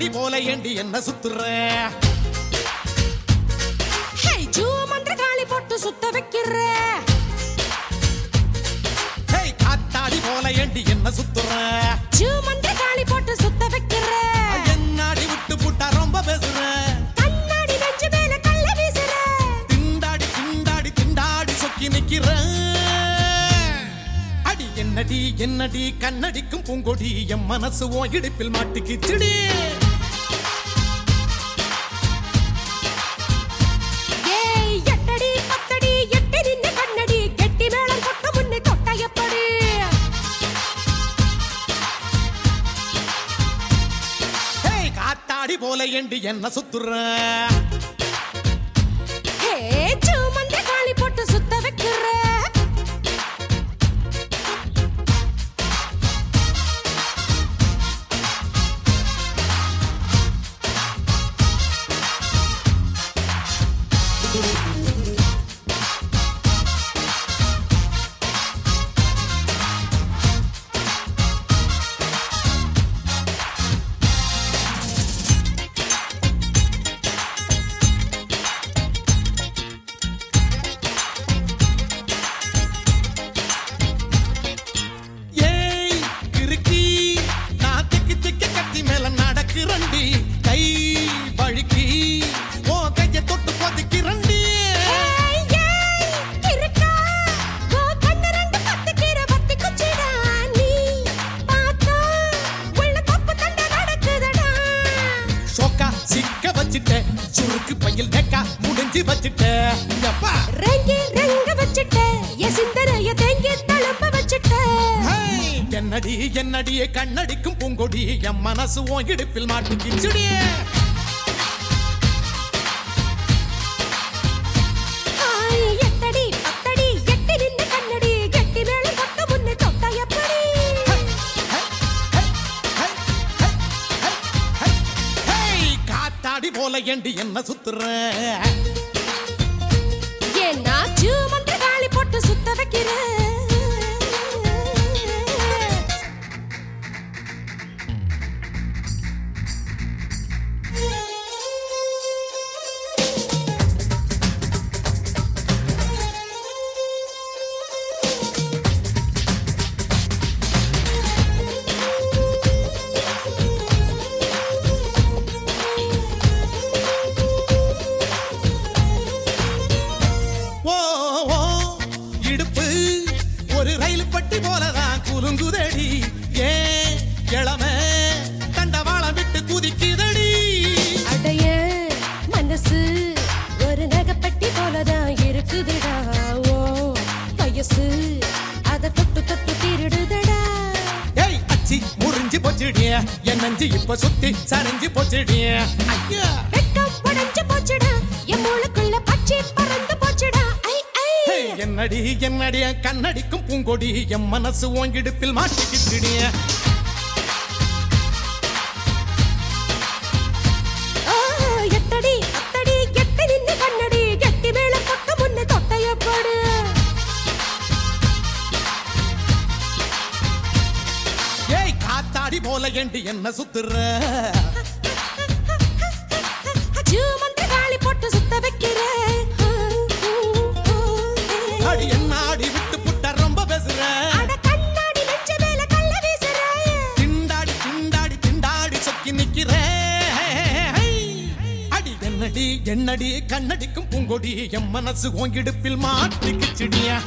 காத்தாடி போல ஏண்டி என்ன சுத்துற? ஹே ஜூ மந்திர காளி போட்டு சுத்த வைக்கிற. ஹே காத்தாடி போல ஏண்டி என்ன சுத்துற? ஜூ மந்திர காளி போட்டு சுத்த வைக்கிற. என்னாடி விட்டு புட்டா ரொம்ப பேசுற. கண்ணாடி நெஞ்சு மேல கள்ள வீசுற. திண்டாடி திண்டாடி திண்டாடி சொக்கி நிக்கிற. அடி என்னடி என்னடி கண்ணடிக்கும் பூங்கொடி என் மனசு ஓ இடுப்பில் மாட்டுக்கிச்சுடி. ஏய் காத்தாடி போல என்று என்ன சுத்துற? சிக்க வச்சிட்ட. சுருக்கு பையில் நெக்கா முடிஞ்சு வச்சிட்ட. எப்பா ரெங்கி ரெங்க வச்சிட்ட. என் சிந்தனைய தேங்கி தளம்ப வச்சிட்ட. ஹேய், என்னடி என்னடி கண்ணடிக்கும் பூங்கொடி. என் மனசு உன் இடுப்பில் மாட்டிக்கிச்சுடி. போல ஏண்டி என்ன சுத்துற? போச்சுடிய. என் நஞ்சு இப்ப சுத்தி சரிஞ்சு போச்சுடிய. ஐயா. வெட்கம் உடைஞ்சு போச்சுடா. என் மூளைக்குள்ள பச்சை பறந்து போச்சுடா. என்னடி என்னடிய கண்ணடிக்கும் பூங்கொடி. என் மனசு உன் இடுப்பில் மாட்டிக்கிட்டுடிய. காத்தாடி போல ஏண்டி என்ன சுத்துற? போட்டு சுத்த வைக்கிற. அடி என்ன ஆடி விட்டு புட்ட ரொம்ப பேசுற? கண்ணாடி திண்டாடி திண்டாடி திண்டாடி சொக்கி நிக்கிற. அடி என்னடி என்னடி கண்ணடிக்கும் பூங்கொடி என் மனசு உன் இடுப்பில் மாட்டிக்கிச்சுடியா?